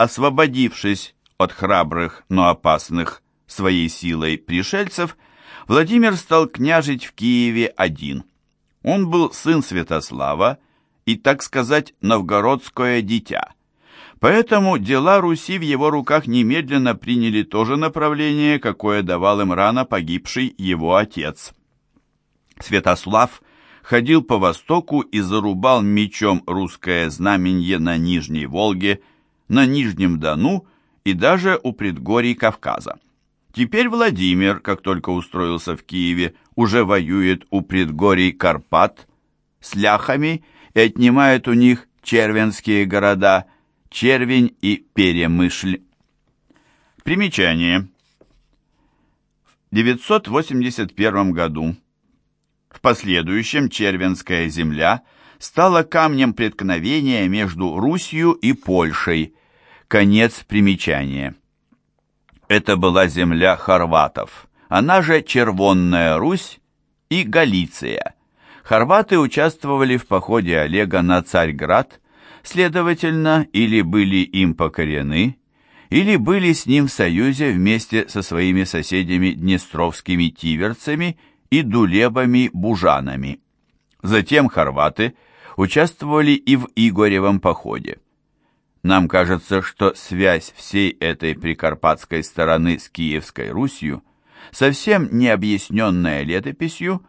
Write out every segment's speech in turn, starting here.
освободившись от храбрых, но опасных своей силой пришельцев, Владимир стал княжить в Киеве один. Он был сын Святослава и, так сказать, новгородское дитя. Поэтому дела Руси в его руках немедленно приняли то же направление, какое давал им рано погибший его отец. Святослав ходил по востоку и зарубал мечом русское знаменье на Нижней Волге, на Нижнем Дону и даже у предгорий Кавказа. Теперь Владимир, как только устроился в Киеве, уже воюет у предгорий Карпат с ляхами и отнимает у них червенские города Червень и Перемышль. Примечание. В 981 году в последующем Червенская земля стала камнем преткновения между Русью и Польшей. Конец примечания. Это была земля хорватов, она же Червонная Русь и Галиция. Хорваты участвовали в походе Олега на Царьград, следовательно, или были им покорены, или были с ним в союзе вместе со своими соседями днестровскими тиверцами и дулебами-бужанами. Затем хорваты участвовали и в Игоревом походе. Нам кажется, что связь всей этой прикарпатской стороны с Киевской Русью, совсем не объясненная летописью,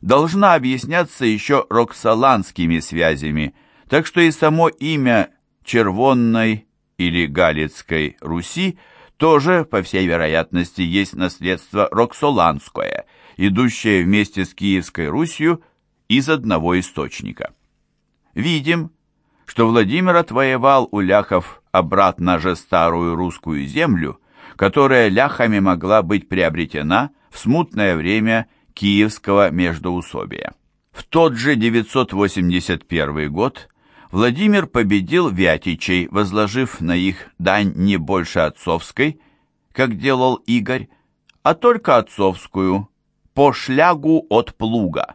должна объясняться еще роксоланскими связями, так что и само имя Червонной или Галицкой Руси тоже, по всей вероятности, есть наследство роксоланское, идущее вместе с Киевской Русью из одного источника. Видим, что Владимир отвоевал у ляхов обратно же старую русскую землю, которая ляхами могла быть приобретена в смутное время киевского междоусобия. В тот же 981 год Владимир победил вятичей, возложив на их дань не больше отцовской, как делал Игорь, а только отцовскую, по шлягу от плуга.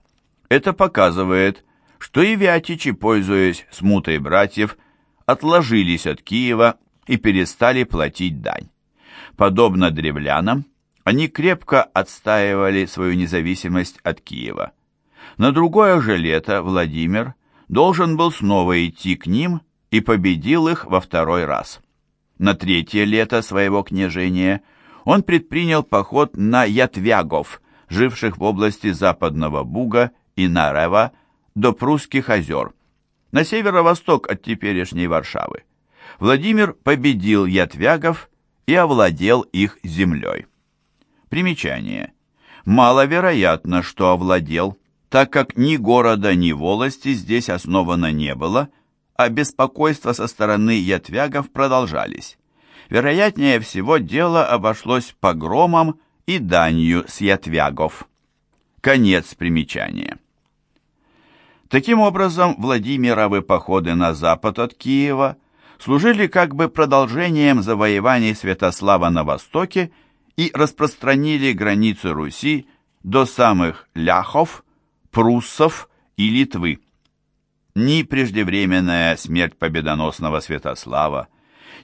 Это показывает, что и вятичи, пользуясь смутой братьев, отложились от Киева и перестали платить дань. Подобно древлянам, они крепко отстаивали свою независимость от Киева. На другое же лето Владимир должен был снова идти к ним и победил их во второй раз. На третье лето своего княжения он предпринял поход на Ятвягов, живших в области Западного Буга и Нарева, до Прусских озер, на северо-восток от теперешней Варшавы. Владимир победил ятвягов и овладел их землей. Примечание. Маловероятно, что овладел, так как ни города, ни волости здесь основано не было, а беспокойства со стороны ятвягов продолжались. Вероятнее всего, дело обошлось погромом и данью с ятвягов. Конец примечания. Таким образом, Владимировы походы на запад от Киева служили как бы продолжением завоеваний Святослава на востоке и распространили границы Руси до самых ляхов, пруссов и Литвы. Ни преждевременная смерть победоносного Святослава,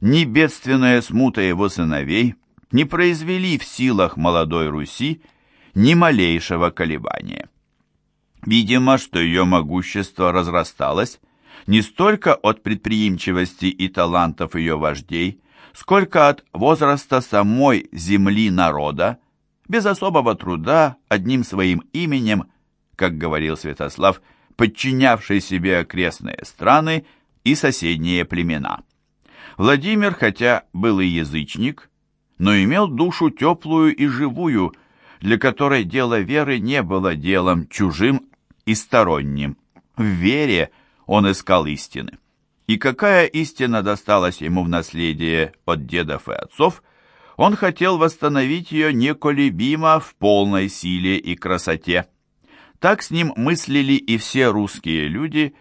ни бедственная смута его сыновей не произвели в силах молодой Руси ни малейшего колебания. Видимо, что ее могущество разрасталось не столько от предприимчивости и талантов ее вождей, сколько от возраста самой земли народа, без особого труда, одним своим именем, как говорил Святослав, подчинявший себе окрестные страны и соседние племена. Владимир, хотя был и язычник, но имел душу теплую и живую, для которой дело веры не было делом чужим и сторонним. В вере он искал истины. И какая истина досталась ему в наследие от дедов и отцов, он хотел восстановить ее неколебимо в полной силе и красоте. Так с ним мыслили и все русские люди,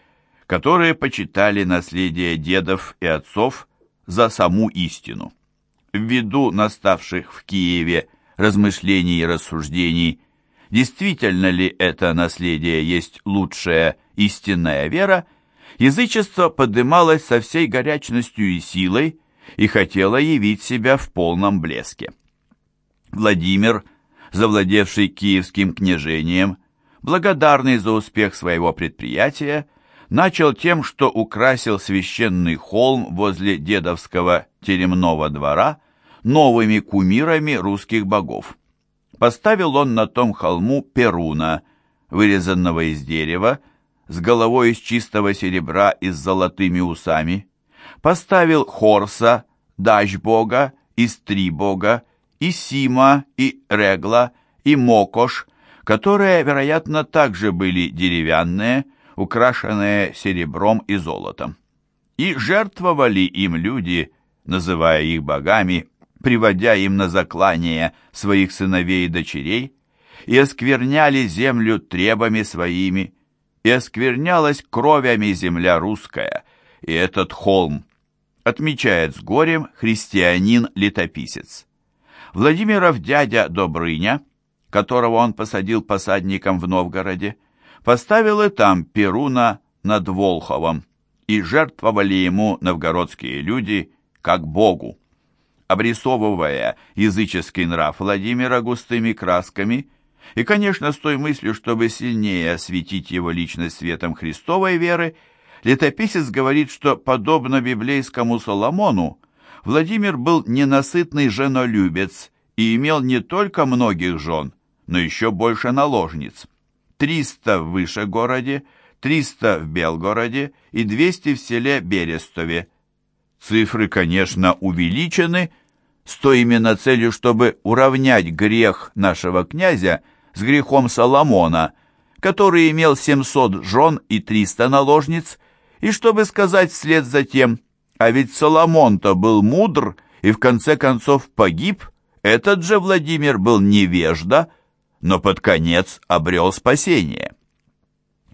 которые почитали наследие дедов и отцов за саму истину. Ввиду наставших в Киеве размышлений и рассуждений действительно ли это наследие есть лучшая истинная вера, язычество подымалось со всей горячностью и силой, и хотела явить себя в полном блеске. Владимир, завладевший киевским княжением, благодарный за успех своего предприятия, начал тем, что украсил священный холм возле дедовского теремного двора новыми кумирами русских богов. Поставил он на том холму Перуна, вырезанного из дерева, с головой из чистого серебра и с золотыми усами. Поставил Хорса, Дащ бога, Истри бога, и Сима, и Регла, и Мокош, которые, вероятно, также были деревянные, украшенные серебром и золотом. И жертвовали им люди, называя их богами, приводя им на заклание своих сыновей и дочерей, и оскверняли землю требами своими, и осквернялась кровями земля русская, и этот холм, отмечает с горем христианин-летописец. Владимиров дядя Добрыня, которого он посадил посадником в Новгороде, поставил и там Перуна над Волховом, и жертвовали ему новгородские люди как богу. Обрисовывая языческий нрав Владимира густыми красками и, конечно, с той мыслью, чтобы сильнее осветить его личность светом Христовой веры, летописец говорит, что, подобно библейскому Соломону, Владимир был ненасытный женолюбец и имел не только многих жен, но еще больше наложниц. 300 в Вышегороде, 300 в Белгороде и 200 в селе Берестове. Цифры, конечно, увеличены, с той именно целью, чтобы уравнять грех нашего князя с грехом Соломона, который имел 700 жен и 300 наложниц, и чтобы сказать вслед за тем, а ведь Соломон-то был мудр и в конце концов погиб, этот же Владимир был невежда, но под конец обрел спасение.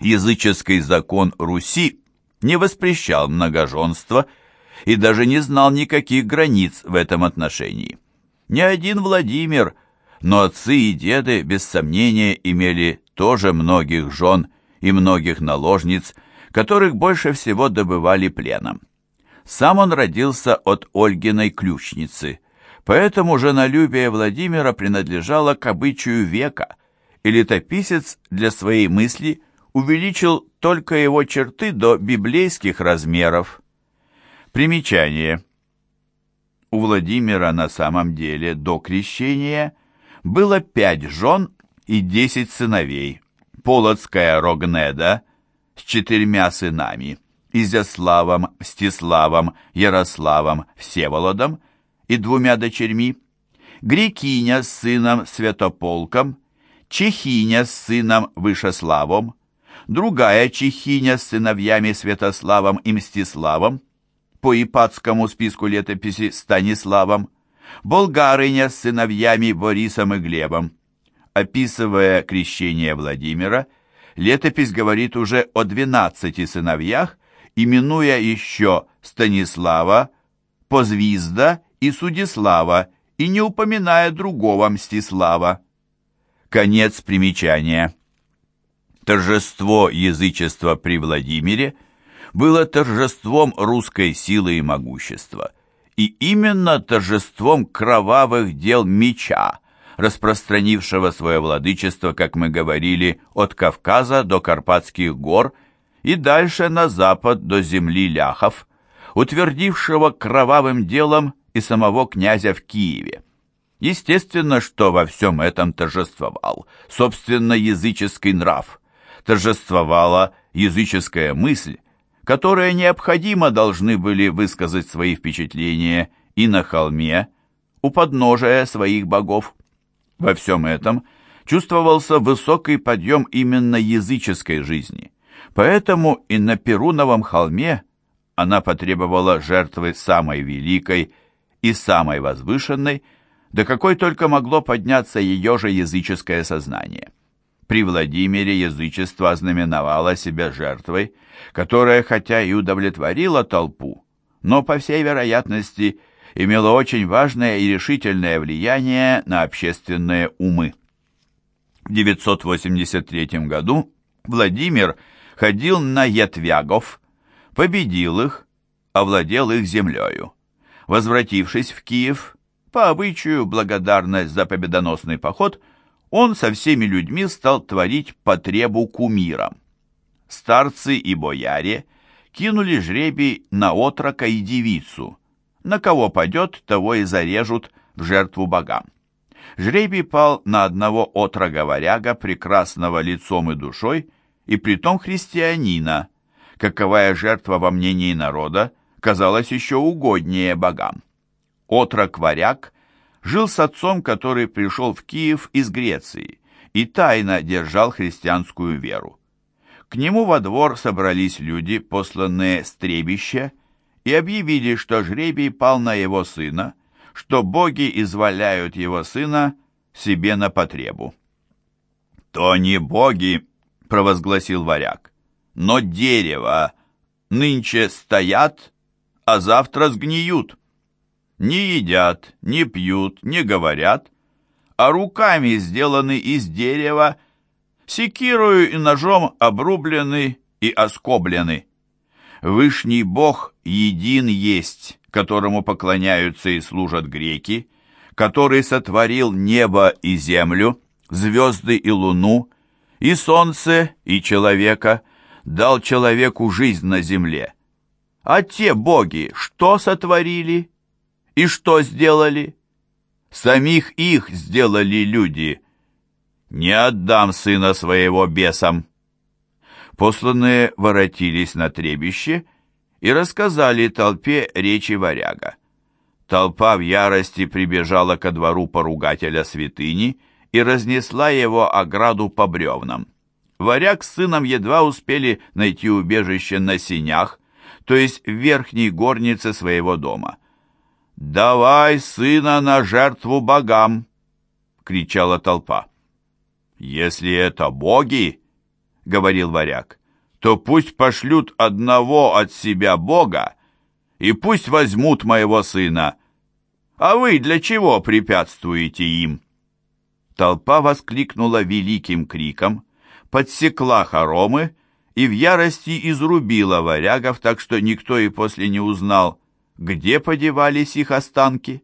Языческий закон Руси не воспрещал многоженство и даже не знал никаких границ в этом отношении. Ни один Владимир, но отцы и деды, без сомнения, имели тоже многих жен и многих наложниц, которых больше всего добывали пленом. Сам он родился от Ольгиной ключницы – Поэтому женолюбие Владимира принадлежало к обычаю века, и летописец для своей мысли увеличил только его черты до библейских размеров. Примечание. У Владимира на самом деле до крещения было пять жен и десять сыновей. Полоцкая Рогнеда с четырьмя сынами, Изяславом, Мстиславом, Ярославом, Всеволодом – и двумя дочерьми, Грекиня с сыном Святополком, Чехиня с сыном Вышеславом, другая Чехиня с сыновьями Святославом и Мстиславом, по ипатскому списку летописи Станиславом, болгарыня с сыновьями Борисом и Глебом. Описывая крещение Владимира, летопись говорит уже о двенадцати сыновьях, именуя еще Станислава, Позвизда и Судислава, и не упоминая другого Мстислава. Конец примечания. Торжество язычества при Владимире было торжеством русской силы и могущества, и именно торжеством кровавых дел меча, распространившего свое владычество, как мы говорили, от Кавказа до Карпатских гор и дальше на запад до земли ляхов, утвердившего кровавым делом и самого князя в Киеве. Естественно, что во всем этом торжествовал, собственно, языческий нрав, торжествовала языческая мысль, которая необходимо должны были высказать свои впечатления и на холме, у подножия своих богов. Во всем этом чувствовался высокий подъем именно языческой жизни, поэтому и на Перуновом холме она потребовала жертвы самой великой и самой возвышенной, до какой только могло подняться ее же языческое сознание. При Владимире язычество ознаменовало себя жертвой, которая хотя и удовлетворила толпу, но, по всей вероятности, имело очень важное и решительное влияние на общественные умы. В 983 году Владимир ходил на ятвягов, победил их, овладел их землею. Возвратившись в Киев, по обычаю благодарность за победоносный поход, он со всеми людьми стал творить потребу кумирам. Старцы и бояре кинули жребий на отрока и девицу. На кого падет, того и зарежут в жертву богам. Жребий пал на одного отрога-варяга, прекрасного лицом и душой, и притом христианина, каковая жертва во мнении народа казалась еще угоднее богам. Отрок-варяг жил с отцом, который пришел в Киев из Греции и тайно держал христианскую веру. К нему во двор собрались люди, посланные с требища, и объявили, что жребий пал на его сына, что боги изволяют его сына себе на потребу. «То не боги», — провозгласил варяг, — «но дерево нынче стоят, а завтра сгниют. Не едят, не пьют, не говорят, а руками сделаны из дерева, секирою и ножом обрублены и оскоблены. Вышний Бог един есть, которому поклоняются и служат греки, который сотворил небо и землю, звезды и луну, и солнце, и человека, дал человеку жизнь на земле. А те боги что сотворили и что сделали? Самих их сделали люди. Не отдам сына своего бесам. Посланные воротились на требище и рассказали толпе речи варяга. Толпа в ярости прибежала ко двору поругателя святыни и разнесла его ограду по бревнам. Варяг с сыном едва успели найти убежище на синях, то есть в верхней горнице своего дома. «Давай сына на жертву богам!» — кричала толпа. «Если это боги, — говорил варяг, то пусть пошлют одного от себя Бога, и пусть возьмут моего сына. А вы для чего препятствуете им?» Толпа воскликнула великим криком, подсекла хоромы и в ярости изрубила варягов, так что никто и после не узнал, где подевались их останки.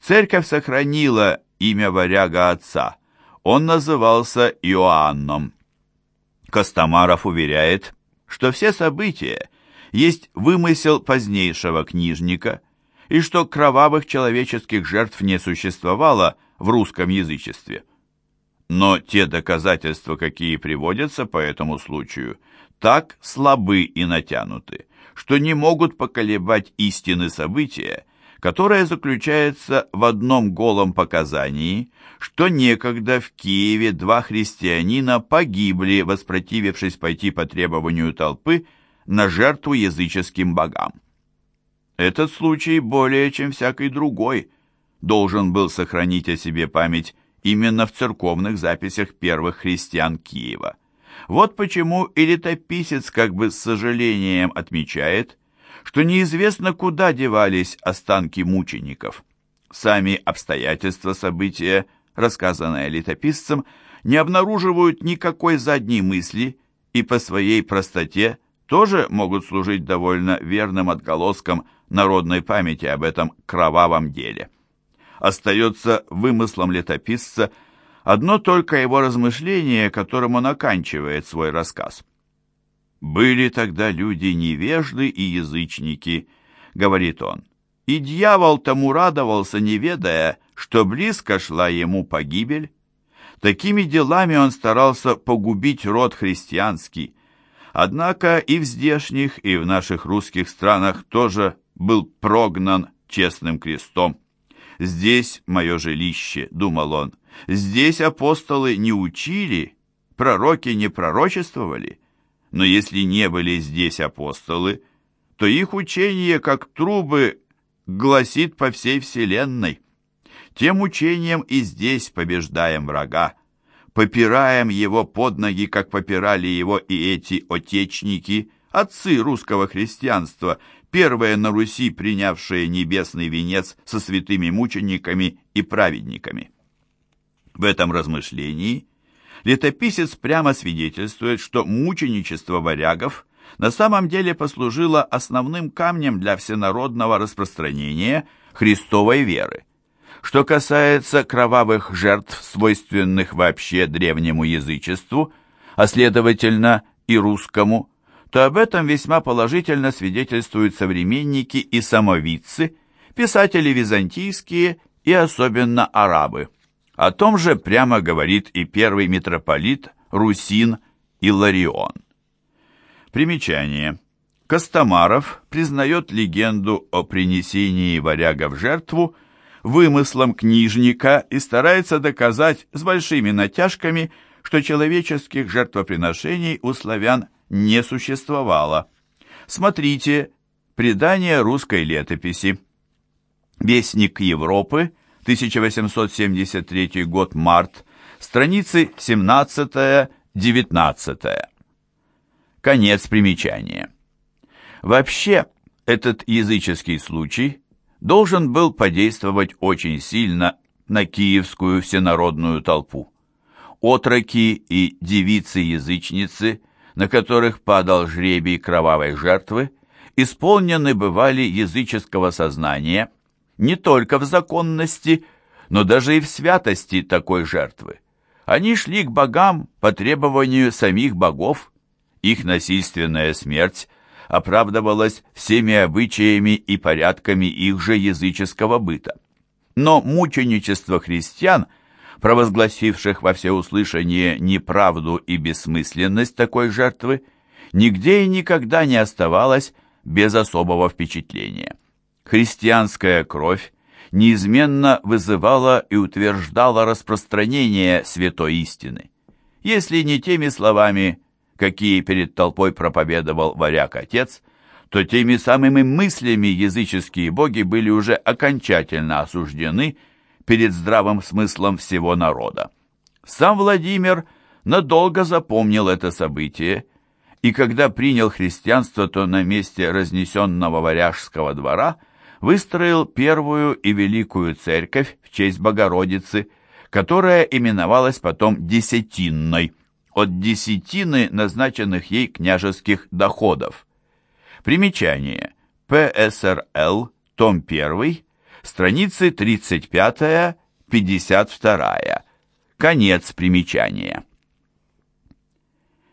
Церковь сохранила имя варяга отца. Он назывался Иоанном. Костомаров уверяет, что все события есть вымысел позднейшего книжника и что кровавых человеческих жертв не существовало в русском язычестве. Но те доказательства, какие приводятся по этому случаю, так слабы и натянуты, что не могут поколебать истины события, которое заключается в одном голом показании, что некогда в Киеве два христианина погибли, воспротивившись пойти по требованию толпы на жертву языческим богам. Этот случай более чем всякий другой должен был сохранить о себе память именно в церковных записях первых христиан Киева. Вот почему и летописец как бы с сожалением отмечает, что неизвестно, куда девались останки мучеников. Сами обстоятельства события, рассказанные летописцем, не обнаруживают никакой задней мысли и по своей простоте тоже могут служить довольно верным отголоском народной памяти об этом кровавом деле. Остается вымыслом летописца одно только его размышление, которым он оканчивает свой рассказ. «Были тогда люди невежды и язычники», — говорит он, «и дьявол тому радовался, не ведая, что близко шла ему погибель. Такими делами он старался погубить род христианский. Однако и в здешних, и в наших русских странах тоже был прогнан честным крестом. «Здесь мое жилище», — думал он, — «здесь апостолы не учили, пророки не пророчествовали». Но если не были здесь апостолы, то их учение, как трубы, гласит по всей вселенной. Тем учением и здесь побеждаем врага, попираем его под ноги, как попирали его и эти отечники, отцы русского христианства, первые на Руси принявшие небесный венец со святыми мучениками и праведниками. В этом размышлении летописец прямо свидетельствует, что мученичество варягов на самом деле послужила основным камнем для всенародного распространения Христовой веры. Что касается кровавых жертв, свойственных вообще древнему язычеству, а следовательно и русскому, то об этом весьма положительно свидетельствуют современники и самовидцы, писатели византийские и особенно арабы. О том же прямо говорит и первый митрополит Русин Иларион. Примечание. Костомаров признает легенду о принесении варяга в жертву вымыслом книжника и старается доказать с большими натяжками, что человеческих жертвоприношений у славян не существовало. Смотрите «Предание русской летописи». Вестник Европы, 1873 год, март, страницы 17-19. Конец примечания. Вообще, этот языческий случай должен был подействовать очень сильно на киевскую всенародную толпу. Отроки и девицы-язычницы, на которых падал жребий кровавой жертвы, исполнены бывали языческого сознания не только в законности, но даже и в святости такой жертвы. Они шли к богам по требованию самих богов. Их насильственная смерть оправдывалась всеми обычаями и порядками их же языческого быта. Но мученичество христиан, провозгласивших во всеуслышание неправду и бессмысленность такой жертвы, нигде и никогда не оставалось без особого впечатления. Христианская кровь неизменно вызывала и утверждала распространение святой истины. Если не теми словами какие перед толпой проповедовал варяг-отец, то теми самыми мыслями языческие боги были уже окончательно осуждены перед здравым смыслом всего народа. Сам Владимир надолго запомнил это событие, и когда принял христианство, то на месте разнесенного варяжского двора выстроил первую и великую церковь в честь Богородицы, которая именовалась потом Десятинной от десятины назначенных ей княжеских доходов. Примечание. ПСРЛ, том 1, страницы 35-52. Конец примечания.